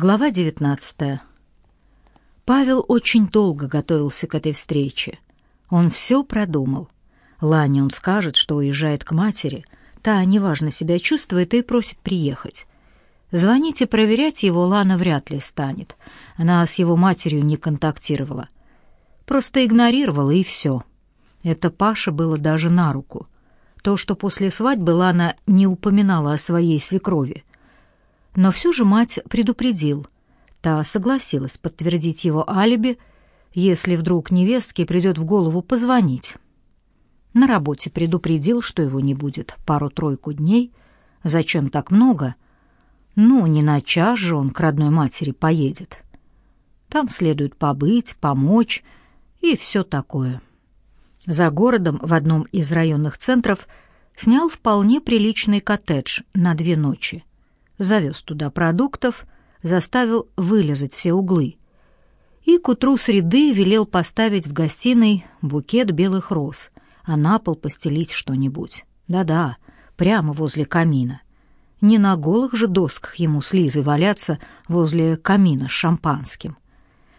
Глава 19. Павел очень долго готовился к этой встрече. Он все продумал. Лане он скажет, что уезжает к матери. Та неважно себя чувствует и просит приехать. Звонить и проверять его Лана вряд ли станет. Она с его матерью не контактировала. Просто игнорировала, и все. Это Паше было даже на руку. То, что после свадьбы Лана не упоминала о своей свекрови. Но все же мать предупредил. Та согласилась подтвердить его алиби, если вдруг невестке придет в голову позвонить. На работе предупредил, что его не будет пару-тройку дней. Зачем так много? Ну, не на час же он к родной матери поедет. Там следует побыть, помочь и все такое. За городом в одном из районных центров снял вполне приличный коттедж на две ночи. Завез туда продуктов, заставил вылезать все углы. И к утру среды велел поставить в гостиной букет белых роз, а на пол постелить что-нибудь. Да-да, прямо возле камина. Не на голых же досках ему с Лизой валяться возле камина с шампанским.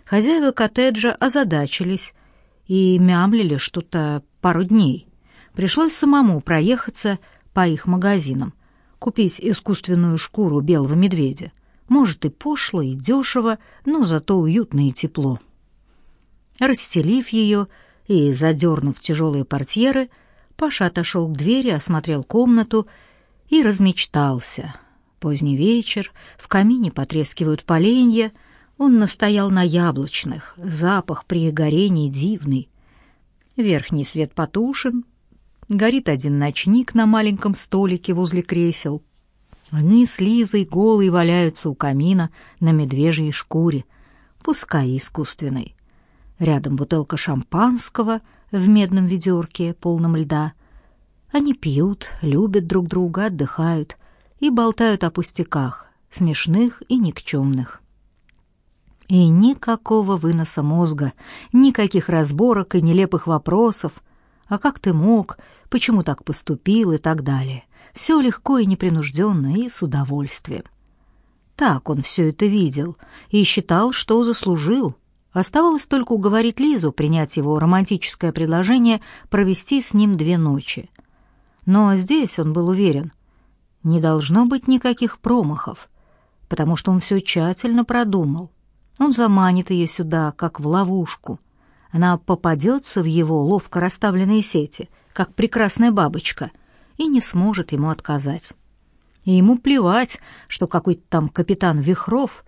Хозяева коттеджа озадачились и мямлили что-то пару дней. Пришлось самому проехаться по их магазинам, купить искусственную шкуру белого медведя. Может и пошло, и дешево, но зато уютно и тепло. Расстелив ее и задернув тяжелые портьеры, Паша отошел к двери, осмотрел комнату и размечтался. Поздний вечер, в камине потрескивают поленья — он настоял на яблочных, запах при горении дивный. Верхний свет потушен, горит один ночник на маленьком столике возле кресел. Они с Лизой голые валяются у камина на медвежьей шкуре, пускай искусственной. Рядом бутылка шампанского в медном ведерке, полном льда. Они пьют, любят друг друга, отдыхают и болтают о пустяках, смешных и никчемных. И никакого выноса мозга, никаких разборок и нелепых вопросов. А как ты мог, почему так поступил и так далее. Все легко и непринужденно и с удовольствием. Так он все это видел и считал, что заслужил. Оставалось только уговорить Лизу принять его романтическое предложение провести с ним две ночи. Но здесь он был уверен, не должно быть никаких промахов, потому что он все тщательно продумал. Он заманит ее сюда, как в ловушку. Она попадется в его ловко расставленные сети, как прекрасная бабочка, и не сможет ему отказать. И ему плевать, что какой-то там капитан Вихров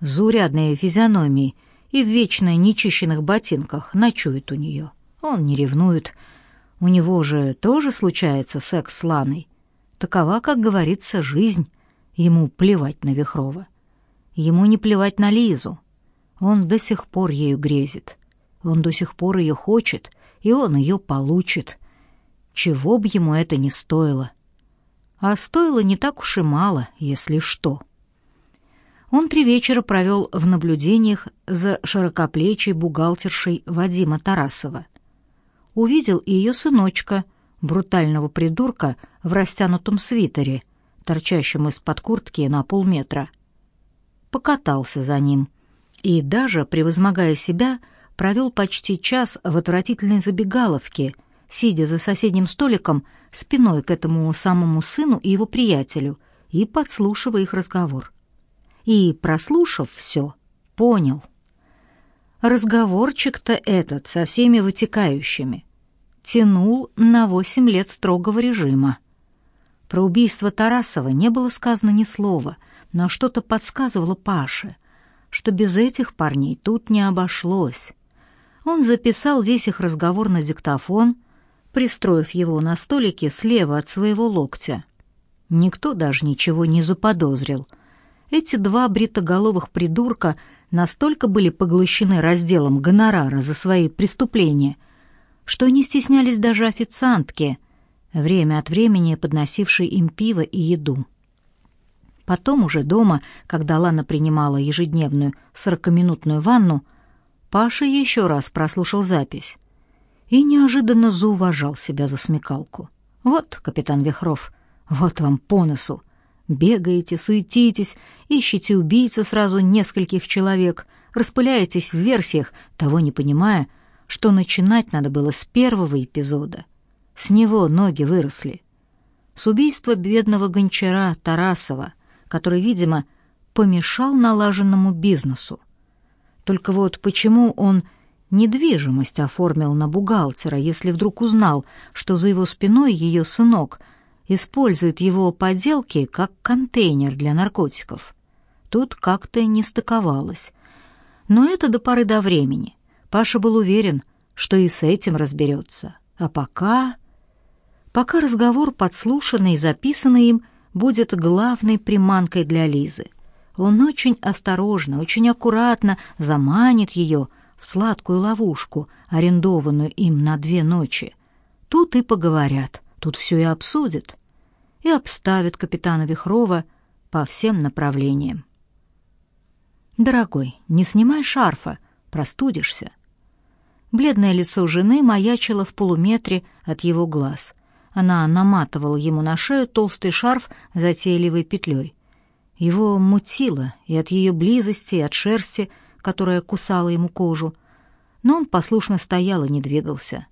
с заурядной физиономией и в вечно нечищенных ботинках ночует у нее. Он не ревнует. У него же тоже случается секс с Ланой. Такова, как говорится, жизнь. Ему плевать на Вихрова. Ему не плевать на Лизу. Он до сих пор ею грезит. Он до сих пор ее хочет, и он ее получит. Чего б ему это ни стоило. А стоило не так уж и мало, если что. Он три вечера провел в наблюдениях за широкоплечей бухгалтершей Вадима Тарасова. Увидел и ее сыночка, брутального придурка в растянутом свитере, торчащем из-под куртки на полметра. Покатался за ним — и даже, превозмогая себя, провел почти час в отвратительной забегаловке, сидя за соседним столиком спиной к этому самому сыну и его приятелю и подслушивая их разговор. И, прослушав все, понял. Разговорчик-то этот со всеми вытекающими тянул на восемь лет строгого режима. Про убийство Тарасова не было сказано ни слова, но что-то подсказывало Паше — что без этих парней тут не обошлось. Он записал весь их разговор на диктофон, пристроив его на столике слева от своего локтя. Никто даже ничего не заподозрил. Эти два бритоголовых придурка настолько были поглощены разделом гонорара за свои преступления, что не стеснялись даже официантки, время от времени подносившей им пиво и еду. Потом уже дома, когда Лана принимала ежедневную сорокаминутную ванну, Паша еще раз прослушал запись и неожиданно зауважал себя за смекалку. Вот, капитан Вихров, вот вам по носу. Бегаете, суетитесь, ищете убийцы сразу нескольких человек, распыляетесь в версиях, того не понимая, что начинать надо было с первого эпизода. С него ноги выросли. С убийства бедного гончара Тарасова, который, видимо, помешал налаженному бизнесу. Только вот почему он недвижимость оформил на бухгалтера, если вдруг узнал, что за его спиной ее сынок использует его поделки как контейнер для наркотиков. Тут как-то не стыковалось. Но это до поры до времени. Паша был уверен, что и с этим разберется. А пока... Пока разговор, подслушанный и записанный им, будет главной приманкой для Лизы. Он очень осторожно, очень аккуратно заманит ее в сладкую ловушку, арендованную им на две ночи. Тут и поговорят, тут все и обсудят. И обставят капитана Вихрова по всем направлениям. «Дорогой, не снимай шарфа, простудишься». Бледное лицо жены маячило в полуметре от его глаз. Она наматывала ему на шею толстый шарф затейливой петлей. Его мутило и от ее близости, и от шерсти, которая кусала ему кожу, но он послушно стоял и не двигался.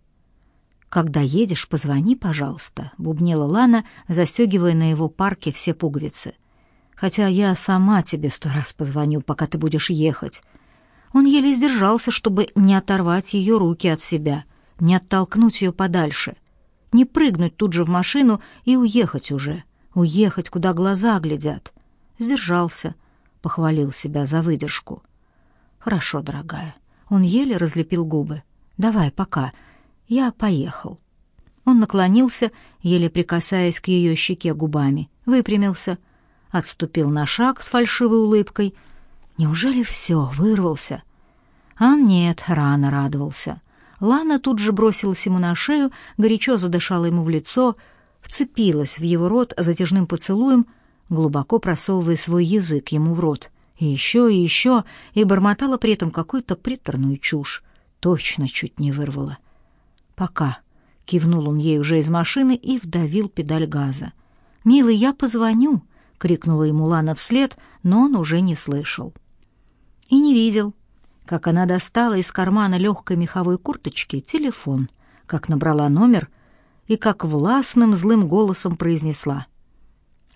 «Когда едешь, позвони, пожалуйста», — бубнела Лана, застегивая на его парке все пуговицы хотя я сама тебе сто раз позвоню, пока ты будешь ехать. Он еле сдержался, чтобы не оторвать ее руки от себя, не оттолкнуть ее подальше, не прыгнуть тут же в машину и уехать уже, уехать, куда глаза глядят. Сдержался, похвалил себя за выдержку. Хорошо, дорогая. Он еле разлепил губы. Давай, пока. Я поехал. Он наклонился, еле прикасаясь к ее щеке губами, выпрямился — отступил на шаг с фальшивой улыбкой. Неужели все, вырвался? А нет, рано радовался. Лана тут же бросилась ему на шею, горячо задышала ему в лицо, вцепилась в его рот затяжным поцелуем, глубоко просовывая свой язык ему в рот. И еще, и еще, и бормотала при этом какую-то приторную чушь. Точно чуть не вырвала. «Пока», — кивнул он ей уже из машины и вдавил педаль газа. «Милый, я позвоню», — крикнула ему Лана вслед, но он уже не слышал. И не видел, как она достала из кармана легкой меховой курточки телефон, как набрала номер и как властным злым голосом произнесла.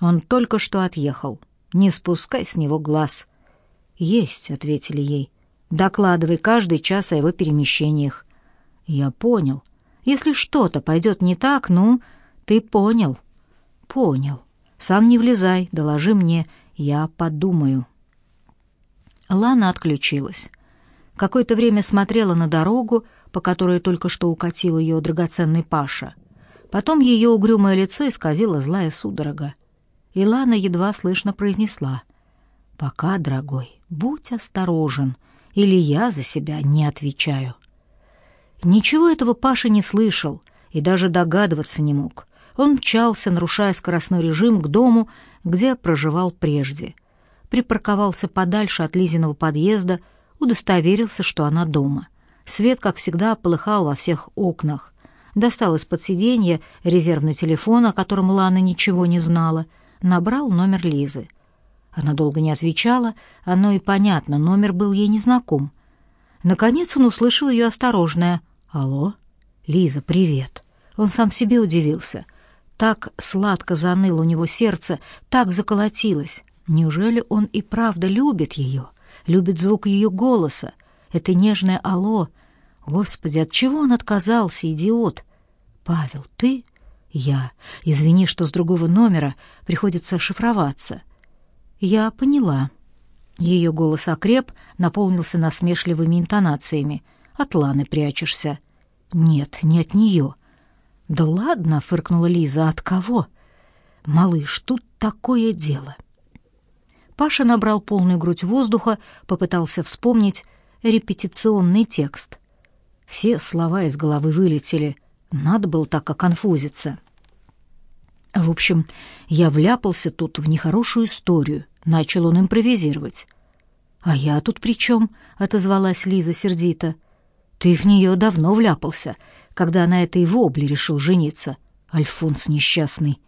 «Он только что отъехал. Не спускай с него глаз». «Есть», — ответили ей. «Докладывай каждый час о его перемещениях». «Я понял. Если что-то пойдет не так, ну, ты понял». «Понял». Сам не влезай, доложи мне, я подумаю. Лана отключилась. Какое-то время смотрела на дорогу, по которой только что укатил ее драгоценный Паша. Потом ее угрюмое лицо исказило злая судорога. И Лана едва слышно произнесла. «Пока, дорогой, будь осторожен, или я за себя не отвечаю». Ничего этого Паша не слышал и даже догадываться не мог. Он мчался, нарушая скоростной режим, к дому, где проживал прежде. Припарковался подальше от Лизиного подъезда, удостоверился, что она дома. Свет, как всегда, полыхал во всех окнах. Достал из-под сиденья резервный телефон, о котором Лана ничего не знала, набрал номер Лизы. Она долго не отвечала, оно и понятно, номер был ей незнаком. Наконец он услышал ее осторожное «Алло? Лиза, привет!» Он сам себе удивился — так сладко заныло у него сердце, так заколотилось. Неужели он и правда любит ее? Любит звук ее голоса? Это нежное «Алло». Господи, от чего он отказался, идиот? Павел, ты? Я. Извини, что с другого номера приходится шифроваться. Я поняла. Ее голос окреп, наполнился насмешливыми интонациями. От Ланы прячешься. Нет, не от нее. «Да ладно», — фыркнула Лиза, — «от кого?» «Малыш, тут такое дело». Паша набрал полную грудь воздуха, попытался вспомнить репетиционный текст. Все слова из головы вылетели. Надо было так оконфузиться. В общем, я вляпался тут в нехорошую историю. Начал он импровизировать. «А я тут при чем?» — отозвалась Лиза сердито. «Ты в нее давно вляпался когда на этой вобле решил жениться. Альфонс несчастный.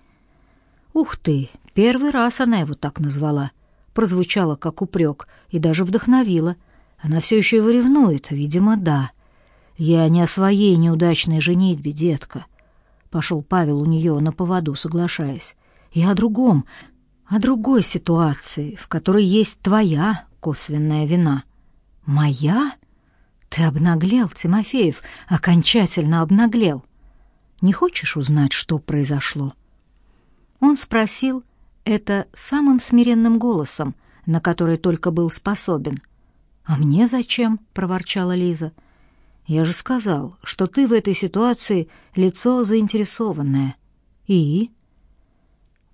Ух ты, Первый раз она его так назвала. Прозвучало как упрек и даже вдохновила. Она все еще его ревнует, видимо, да. Я не о своей неудачной женитьбе, детка. Пошел Павел у нее на поводу, соглашаясь. Я о другом, о другой ситуации, в которой есть твоя косвенная вина. Моя? Ты обнаглел, Тимофеев, окончательно обнаглел. Не хочешь узнать, что произошло? Он спросил это самым смиренным голосом, на который только был способен. «А мне зачем?» — проворчала Лиза. «Я же сказал, что ты в этой ситуации лицо заинтересованное. И?»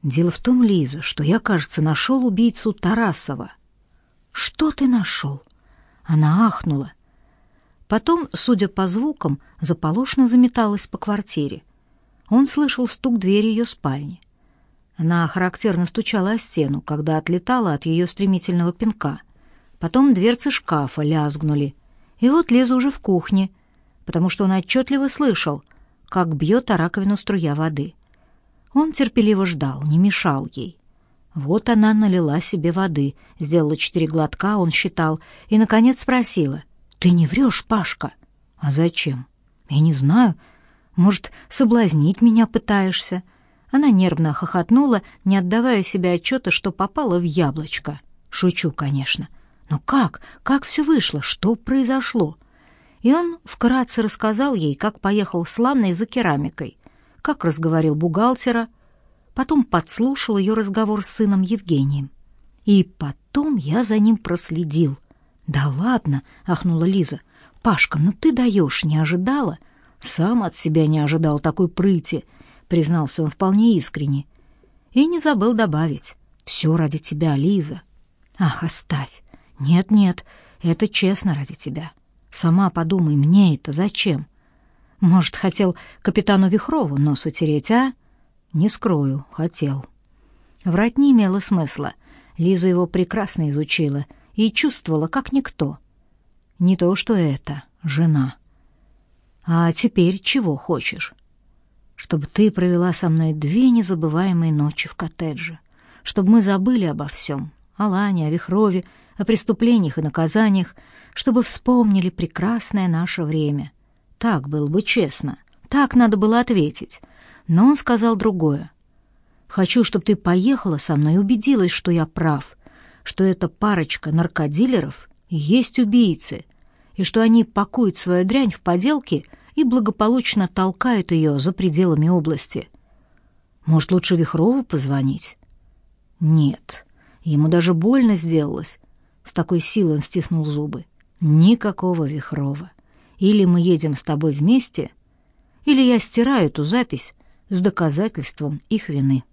«Дело в том, Лиза, что я, кажется, нашел убийцу Тарасова». «Что ты нашел?» Она ахнула. Потом, судя по звукам, заполошно заметалась по квартире. Он слышал стук двери ее спальни. Она характерно стучала о стену, когда отлетала от ее стремительного пинка. Потом дверцы шкафа лязгнули. И вот Лиза уже в кухне, потому что он отчетливо слышал, как бьет о раковину струя воды. Он терпеливо ждал, не мешал ей. Вот она налила себе воды, сделала четыре глотка, он считал, и, наконец, спросила. «Ты не врешь, Пашка?» «А зачем?» «Я не знаю. Может, соблазнить меня пытаешься?» Она нервно хохотнула, не отдавая себе отчета, что попала в яблочко. Шучу, конечно. Но как? Как все вышло? Что произошло? И он вкратце рассказал ей, как поехал с Ланной за керамикой, как разговорил бухгалтера, потом подслушал ее разговор с сыном Евгением. И потом я за ним проследил. «Да ладно!» — ахнула Лиза. «Пашка, ну ты даешь, не ожидала?» «Сам от себя не ожидал такой прыти признался он вполне искренне. И не забыл добавить: «Все ради тебя, Лиза". Ах, оставь. Нет-нет, это честно ради тебя. Сама подумай, мне это зачем? Может, хотел капитану Вихрову нос утереть, а? Не скрою, хотел. Врать не имело смысла. Лиза его прекрасно изучила и чувствовала, как никто. Не то, что это, жена. А теперь чего хочешь? чтобы ты провела со мной две незабываемые ночи в коттедже, чтобы мы забыли обо всем, о Лане, о Вихрове, о преступлениях и наказаниях, чтобы вспомнили прекрасное наше время. Так было бы честно, так надо было ответить. Но он сказал другое. «Хочу, чтобы ты поехала со мной и убедилась, что я прав, что эта парочка наркодилеров есть убийцы, и что они пакуют свою дрянь в поделки — и благополучно толкают ее за пределами области. Может, лучше Вихрову позвонить? Нет, ему даже больно сделалось. С такой силой он стиснул зубы. Никакого Вихрова. Или мы едем с тобой вместе, или я стираю эту запись с доказательством их вины.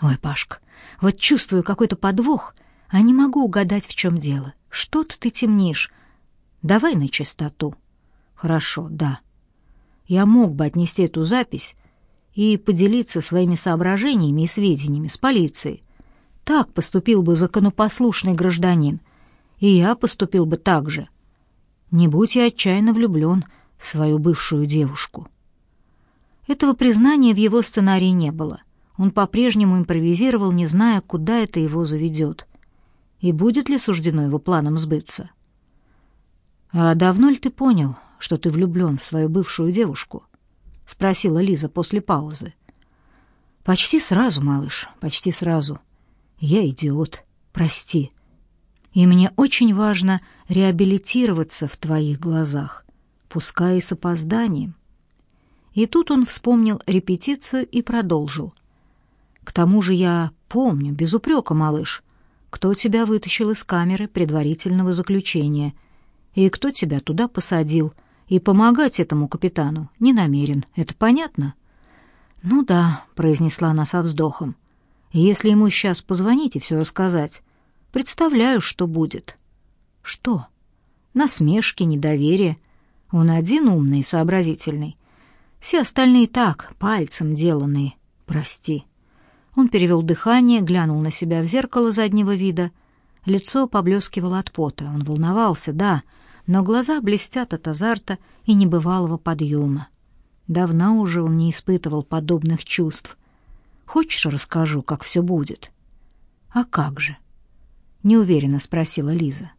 Ой, Пашка, вот чувствую какой-то подвох, а не могу угадать, в чем дело. Что-то ты темнишь. Давай на чистоту. Хорошо, да. Я мог бы отнести эту запись и поделиться своими соображениями и сведениями с полицией. Так поступил бы законопослушный гражданин, и я поступил бы так же. Не будь я отчаянно влюблен в свою бывшую девушку. Этого признания в его сценарии не было. Он по-прежнему импровизировал, не зная, куда это его заведет. И будет ли суждено его планам сбыться? «А давно ли ты понял, что ты влюблен в свою бывшую девушку?» — спросила Лиза после паузы. «Почти сразу, малыш, почти сразу. Я идиот, прости. И мне очень важно реабилитироваться в твоих глазах, пускай и с опозданием». И тут он вспомнил репетицию и продолжил. «К тому же я помню, без упрека, малыш, кто тебя вытащил из камеры предварительного заключения и кто тебя туда посадил» и помогать этому капитану не намерен. Это понятно? Ну да, произнесла она со вздохом. Если ему сейчас позвонить и все рассказать, представляю, что будет. Что? Насмешки, недоверие. Он один умный и сообразительный. Все остальные так, пальцем деланные. Прости. Он перевел дыхание, глянул на себя в зеркало заднего вида. Лицо поблескивало от пота. Он волновался, да, — но глаза блестят от азарта и небывалого подъема. Давно уже он не испытывал подобных чувств. Хочешь, расскажу, как все будет?» «А как же?» — неуверенно спросила Лиза.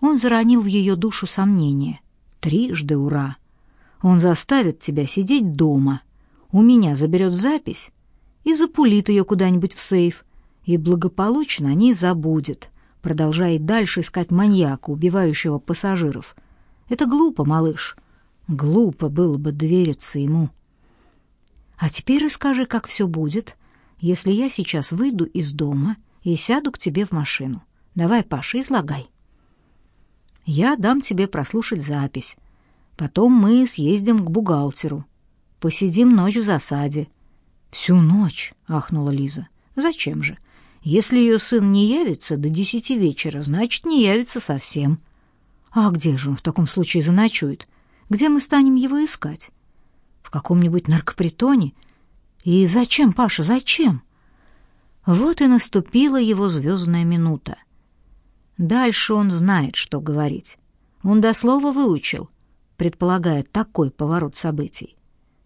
Он заронил в ее душу сомнение. «Трижды ура! Он заставит тебя сидеть дома, у меня заберет запись и запулит ее куда-нибудь в сейф, и благополучно о ней забудет, продолжая дальше искать маньяка, убивающего пассажиров. Это глупо, малыш. Глупо было бы довериться ему. А теперь расскажи, как все будет, если я сейчас выйду из дома и сяду к тебе в машину. Давай, Паша, излагай. Я дам тебе прослушать запись. Потом мы съездим к бухгалтеру. Посидим ночь в засаде. Всю ночь, ахнула Лиза. Зачем же? Если ее сын не явится до десяти вечера, значит, не явится совсем. А где же он в таком случае заночует? Где мы станем его искать? В каком-нибудь наркопритоне? И зачем, Паша, зачем? Вот и наступила его звездная минута. Дальше он знает, что говорить. Он до слова выучил, предполагая такой поворот событий.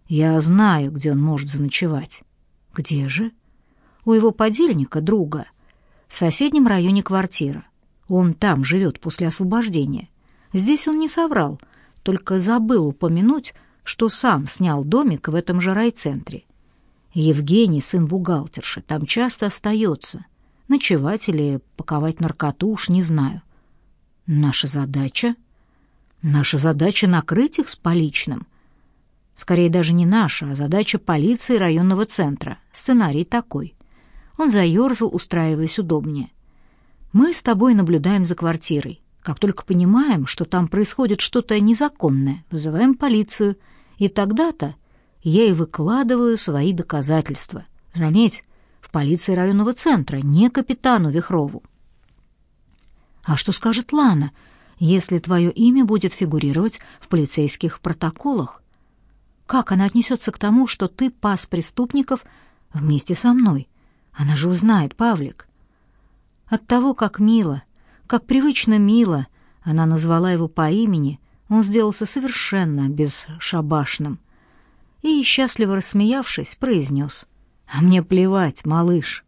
Я знаю, где он может заночевать. Где же? У его подельника, друга, в соседнем районе квартира. Он там живет после освобождения. Здесь он не соврал, только забыл упомянуть, что сам снял домик в этом же райцентре. Евгений, сын бухгалтерши, там часто остается. Ночевать или паковать наркоту, уж не знаю. Наша задача? Наша задача накрыть их с поличным. Скорее даже не наша, а задача полиции районного центра. Сценарий такой. Он заерзал, устраиваясь удобнее. Мы с тобой наблюдаем за квартирой. Как только понимаем, что там происходит что-то незаконное, вызываем полицию, и тогда-то я и выкладываю свои доказательства. Заметь, в полиции районного центра, не капитану Вихрову. А что скажет Лана, если твое имя будет фигурировать в полицейских протоколах? Как она отнесется к тому, что ты пас преступников вместе со мной? Она же узнает, Павлик. От того, как мило, как привычно мило она назвала его по имени, он сделался совершенно бесшабашным и, счастливо рассмеявшись, произнес. «А мне плевать, малыш.